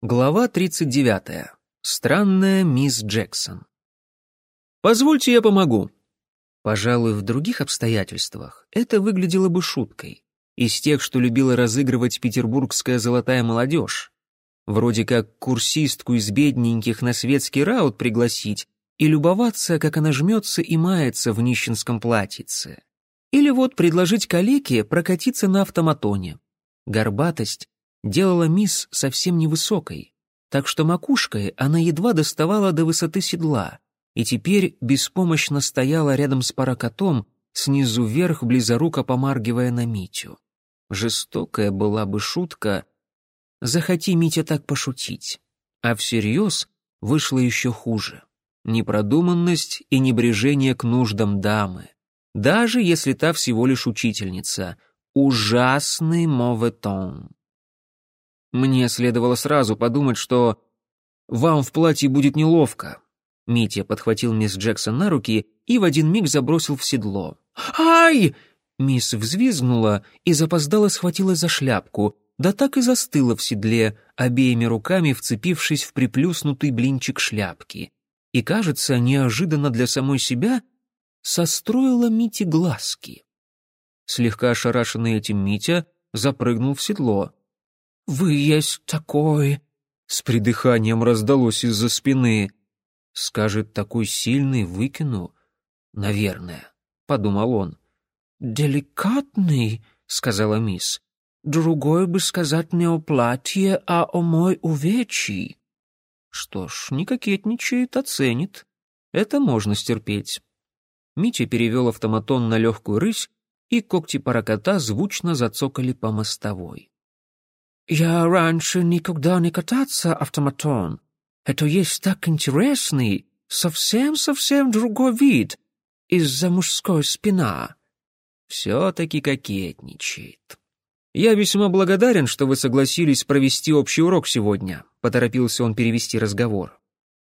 Глава 39. Странная мисс Джексон. «Позвольте, я помогу». Пожалуй, в других обстоятельствах это выглядело бы шуткой. Из тех, что любила разыгрывать петербургская золотая молодежь. Вроде как курсистку из бедненьких на светский раут пригласить и любоваться, как она жмется и мается в нищенском платьице. Или вот предложить калеке прокатиться на автоматоне. Горбатость делала мисс совсем невысокой, так что макушкой она едва доставала до высоты седла и теперь беспомощно стояла рядом с паракотом, снизу вверх, близоруко помаргивая на Митю. Жестокая была бы шутка, захоти Митя так пошутить, а всерьез вышло еще хуже. Непродуманность и небрежение к нуждам дамы, даже если та всего лишь учительница. Ужасный моветон. Мне следовало сразу подумать, что вам в платье будет неловко. Митя подхватил мисс Джексон на руки и в один миг забросил в седло. «Ай!» Мисс взвизгнула и запоздало схватилась за шляпку, да так и застыла в седле, обеими руками вцепившись в приплюснутый блинчик шляпки. И, кажется, неожиданно для самой себя состроила Мите глазки. Слегка ошарашенный этим Митя запрыгнул в седло. «Вы есть такой...» С придыханием раздалось из-за спины. «Скажет, такой сильный выкину?» «Наверное», — подумал он. «Деликатный», — сказала мисс. «Другой бы сказать не о платье, а о мой увечий». Что ж, не кокетничает, оценит. Это можно стерпеть. Митя перевел автоматон на легкую рысь, и когти паракота звучно зацокали по мостовой. «Я раньше никогда не кататься автоматон. Это есть так интересный, совсем-совсем другой вид, из-за мужской спина». «Все-таки кокетничает». «Я весьма благодарен, что вы согласились провести общий урок сегодня», — поторопился он перевести разговор.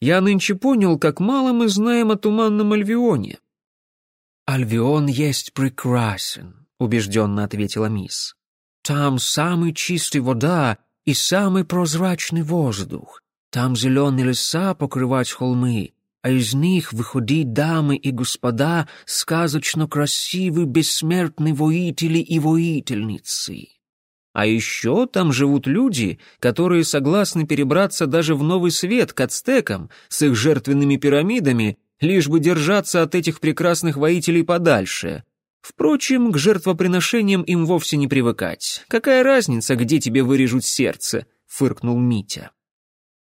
«Я нынче понял, как мало мы знаем о Туманном Альвионе». «Альвион есть прекрасен», — убежденно ответила мисс. Там самый чистый вода и самый прозрачный воздух. Там зеленые леса покрывать холмы, а из них выходят дамы и господа сказочно красивые бессмертные воители и воительницы. А еще там живут люди, которые согласны перебраться даже в Новый Свет к ацтекам с их жертвенными пирамидами, лишь бы держаться от этих прекрасных воителей подальше. Впрочем, к жертвоприношениям им вовсе не привыкать. Какая разница, где тебе вырежут сердце? фыркнул Митя.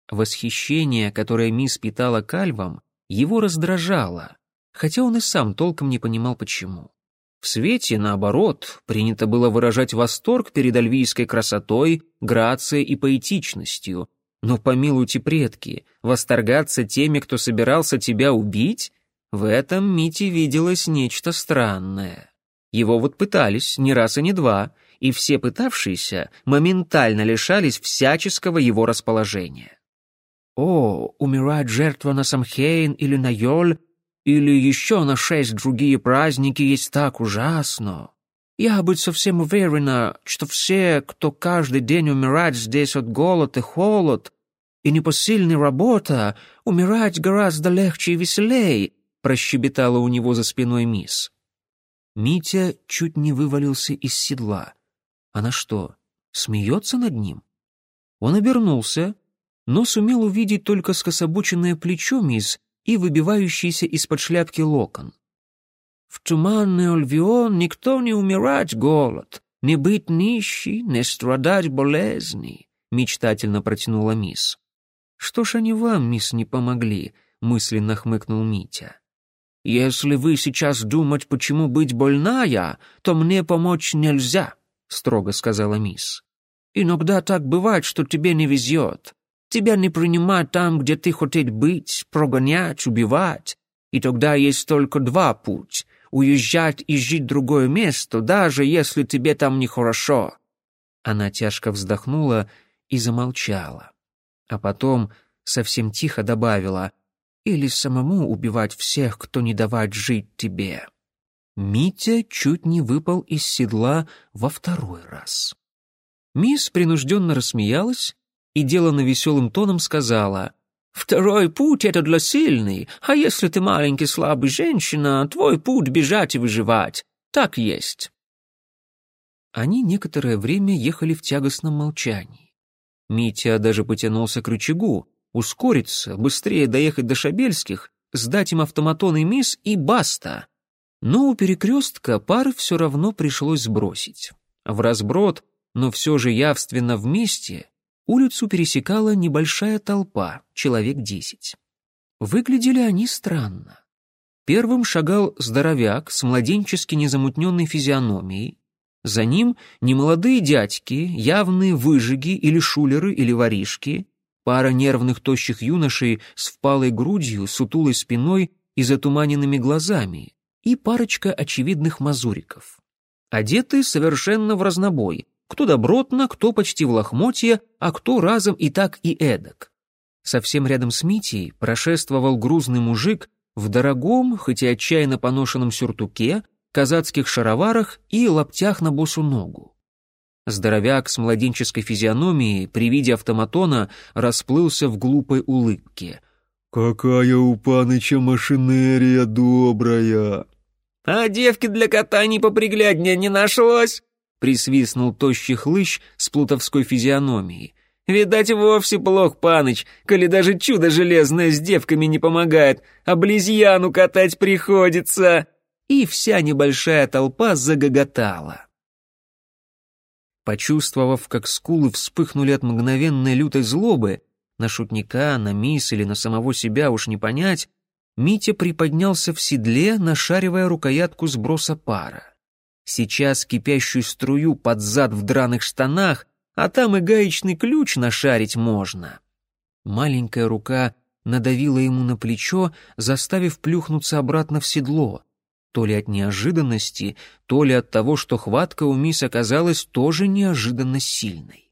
Восхищение, которое мисс питала кальвам, его раздражало, хотя он и сам толком не понимал почему. В свете, наоборот, принято было выражать восторг перед альвийской красотой, грацией и поэтичностью. Но помилуйте предки, восторгаться теми, кто собирался тебя убить, в этом Мите виделось нечто странное. Его вот пытались не раз и не два, и все пытавшиеся моментально лишались всяческого его расположения. «О, умирать жертва на Самхейн или на Йоль, или еще на шесть другие праздники есть так ужасно. Я быть совсем уверена, что все, кто каждый день умирает здесь от голода и холод, и непосильная работа, умирать гораздо легче и веселей, прощебетала у него за спиной мисс. Митя чуть не вывалился из седла. Она что, смеется над ним? Он обернулся, но сумел увидеть только скособоченное плечо мисс и выбивающийся из-под шляпки локон. «В туманный Альвион никто не умирать голод, не быть нищий, не страдать болезни», — мечтательно протянула мисс. «Что ж они вам, мисс, не помогли?» — мысленно хмыкнул Митя. «Если вы сейчас думать, почему быть больная, то мне помочь нельзя», — строго сказала мисс. «Иногда так бывает, что тебе не везет. Тебя не принимают там, где ты хотеть быть, прогонять, убивать. И тогда есть только два путь — уезжать и жить в другое место, даже если тебе там нехорошо». Она тяжко вздохнула и замолчала. А потом совсем тихо добавила — или самому убивать всех, кто не давать жить тебе. Митя чуть не выпал из седла во второй раз. Мисс принужденно рассмеялась и делано веселым тоном сказала «Второй путь — это для сильной, а если ты маленький слабый женщина, твой путь — бежать и выживать. Так есть». Они некоторое время ехали в тягостном молчании. Митя даже потянулся к рычагу, ускориться, быстрее доехать до Шабельских, сдать им автоматон и мисс и баста. Но у перекрестка пары все равно пришлось сбросить. В разброд, но все же явственно вместе, улицу пересекала небольшая толпа, человек десять. Выглядели они странно. Первым шагал здоровяк с младенчески незамутненной физиономией, за ним немолодые дядьки, явные выжиги или шулеры или воришки, пара нервных тощих юношей с впалой грудью, сутулой спиной и затуманенными глазами, и парочка очевидных мазуриков. Одеты совершенно в разнобой, кто добротно, кто почти в лохмотье, а кто разом и так и эдак. Совсем рядом с Митей прошествовал грузный мужик в дорогом, хоть и отчаянно поношенном сюртуке, казацких шароварах и лаптях на босу ногу. Здоровяк с младенческой физиономией при виде автоматона расплылся в глупой улыбке. «Какая у паныча машинерия добрая!» «А девки для катаний попригляднее не нашлось!» присвистнул тощий хлыщ с плутовской физиономией. «Видать, вовсе плох, паныч, коли даже чудо железное с девками не помогает, а близьяну катать приходится!» и вся небольшая толпа загоготала. Почувствовав, как скулы вспыхнули от мгновенной лютой злобы, на шутника, на мисс или на самого себя уж не понять, Митя приподнялся в седле, нашаривая рукоятку сброса пара. Сейчас кипящую струю под зад в драных штанах, а там и гаечный ключ нашарить можно. Маленькая рука надавила ему на плечо, заставив плюхнуться обратно в седло то ли от неожиданности, то ли от того, что хватка у мисс оказалась тоже неожиданно сильной.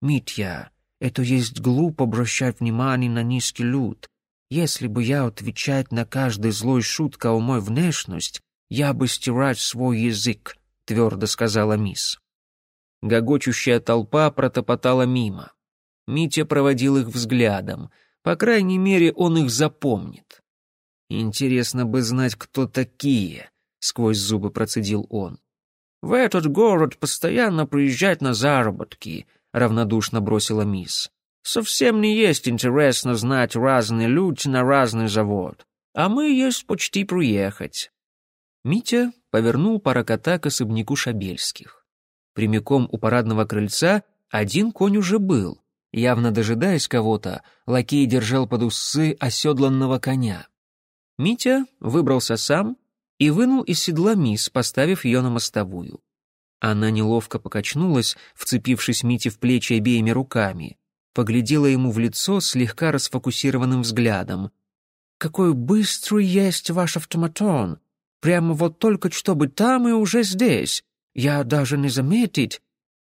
«Митя, это есть глупо обращать внимание на низкий люд. Если бы я отвечать на каждый злой шутка о мой внешность, я бы стирать свой язык», — твердо сказала мисс. Гогочущая толпа протопотала мимо. Митя проводил их взглядом. По крайней мере, он их запомнит. «Интересно бы знать, кто такие», — сквозь зубы процедил он. «В этот город постоянно приезжать на заработки», — равнодушно бросила мисс. «Совсем не есть интересно знать разные люди на разный завод, а мы есть почти приехать». Митя повернул паракота к особняку Шабельских. Прямиком у парадного крыльца один конь уже был. Явно дожидаясь кого-то, лакей держал под усы оседланного коня. Митя выбрался сам и вынул из седла мисс, поставив ее на мостовую. Она неловко покачнулась, вцепившись Мите в плечи обеими руками, поглядела ему в лицо слегка расфокусированным взглядом. «Какой быстрый есть ваш автоматон! Прямо вот только что бы там и уже здесь! Я даже не заметить!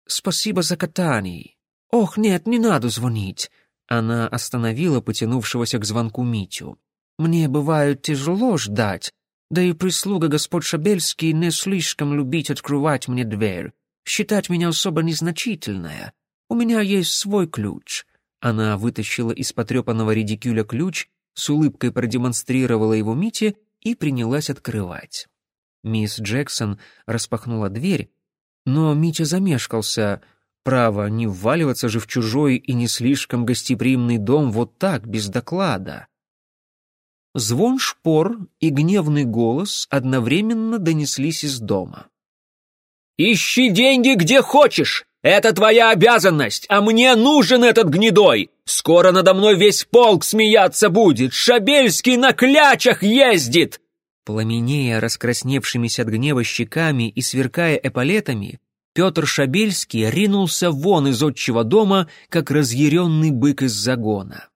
Спасибо за катание! Ох, нет, не надо звонить!» Она остановила потянувшегося к звонку Митю. Мне бывает тяжело ждать, да и прислуга господ Шабельский не слишком любить открывать мне дверь, считать меня особо незначительная. У меня есть свой ключ». Она вытащила из потрепанного редикюля ключ, с улыбкой продемонстрировала его Мите и принялась открывать. Мисс Джексон распахнула дверь, но Митя замешкался. Право, не вваливаться же в чужой и не слишком гостеприимный дом вот так, без доклада. Звон шпор и гневный голос одновременно донеслись из дома. «Ищи деньги где хочешь! Это твоя обязанность, а мне нужен этот гнедой! Скоро надо мной весь полк смеяться будет! Шабельский на клячах ездит!» Пламенея раскрасневшимися от гнева щеками и сверкая эполетами, Петр Шабельский ринулся вон из отчего дома, как разъяренный бык из загона.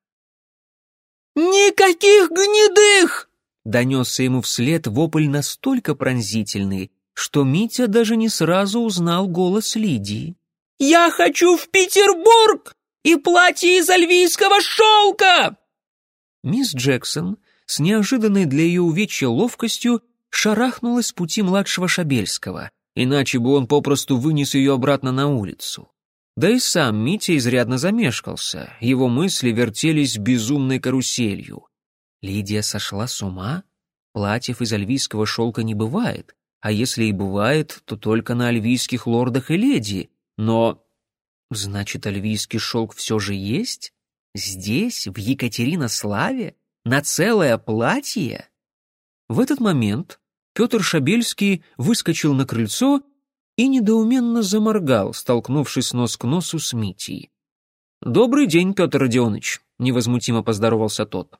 «Никаких гнедых!» Донесся ему вслед вопль настолько пронзительный, что Митя даже не сразу узнал голос Лидии. «Я хочу в Петербург и платье из альвийского шелка!» Мисс Джексон с неожиданной для ее увечья ловкостью шарахнулась с пути младшего Шабельского, иначе бы он попросту вынес ее обратно на улицу. Да и сам Митя изрядно замешкался, его мысли вертелись безумной каруселью. Лидия сошла с ума? Платьев из альвийского шелка не бывает, а если и бывает, то только на альвийских лордах и леди. Но... Значит, альвийский шелк все же есть? Здесь, в Екатеринославе? На целое платье? В этот момент Петр Шабельский выскочил на крыльцо и недоуменно заморгал, столкнувшись нос к носу с Митей. «Добрый день, Петр Родионович», — невозмутимо поздоровался тот.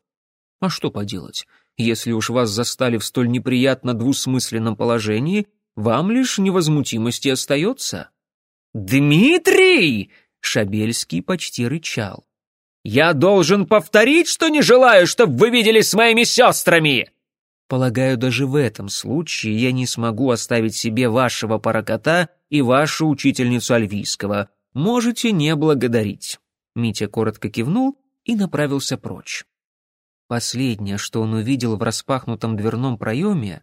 «А что поделать? Если уж вас застали в столь неприятно двусмысленном положении, вам лишь невозмутимости остается». «Дмитрий!» — Шабельский почти рычал. «Я должен повторить, что не желаю, чтобы вы виделись с моими сестрами!» Полагаю, даже в этом случае я не смогу оставить себе вашего паракота и вашу учительницу альвийского. Можете не благодарить». Митя коротко кивнул и направился прочь. Последнее, что он увидел в распахнутом дверном проеме,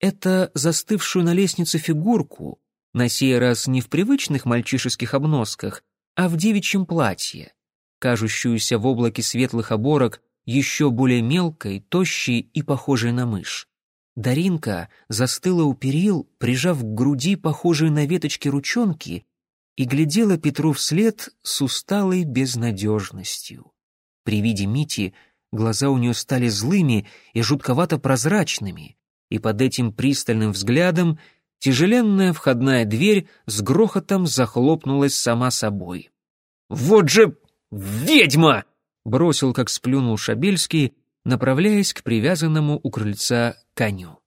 это застывшую на лестнице фигурку, на сей раз не в привычных мальчишеских обносках, а в девичьем платье, кажущуюся в облаке светлых оборок еще более мелкой, тощей и похожей на мышь. Даринка застыла у перил, прижав к груди похожие на веточки ручонки, и глядела Петру вслед с усталой безнадежностью. При виде Мити глаза у нее стали злыми и жутковато прозрачными, и под этим пристальным взглядом тяжеленная входная дверь с грохотом захлопнулась сама собой. «Вот же ведьма!» Бросил, как сплюнул Шабельский, направляясь к привязанному у крыльца коню.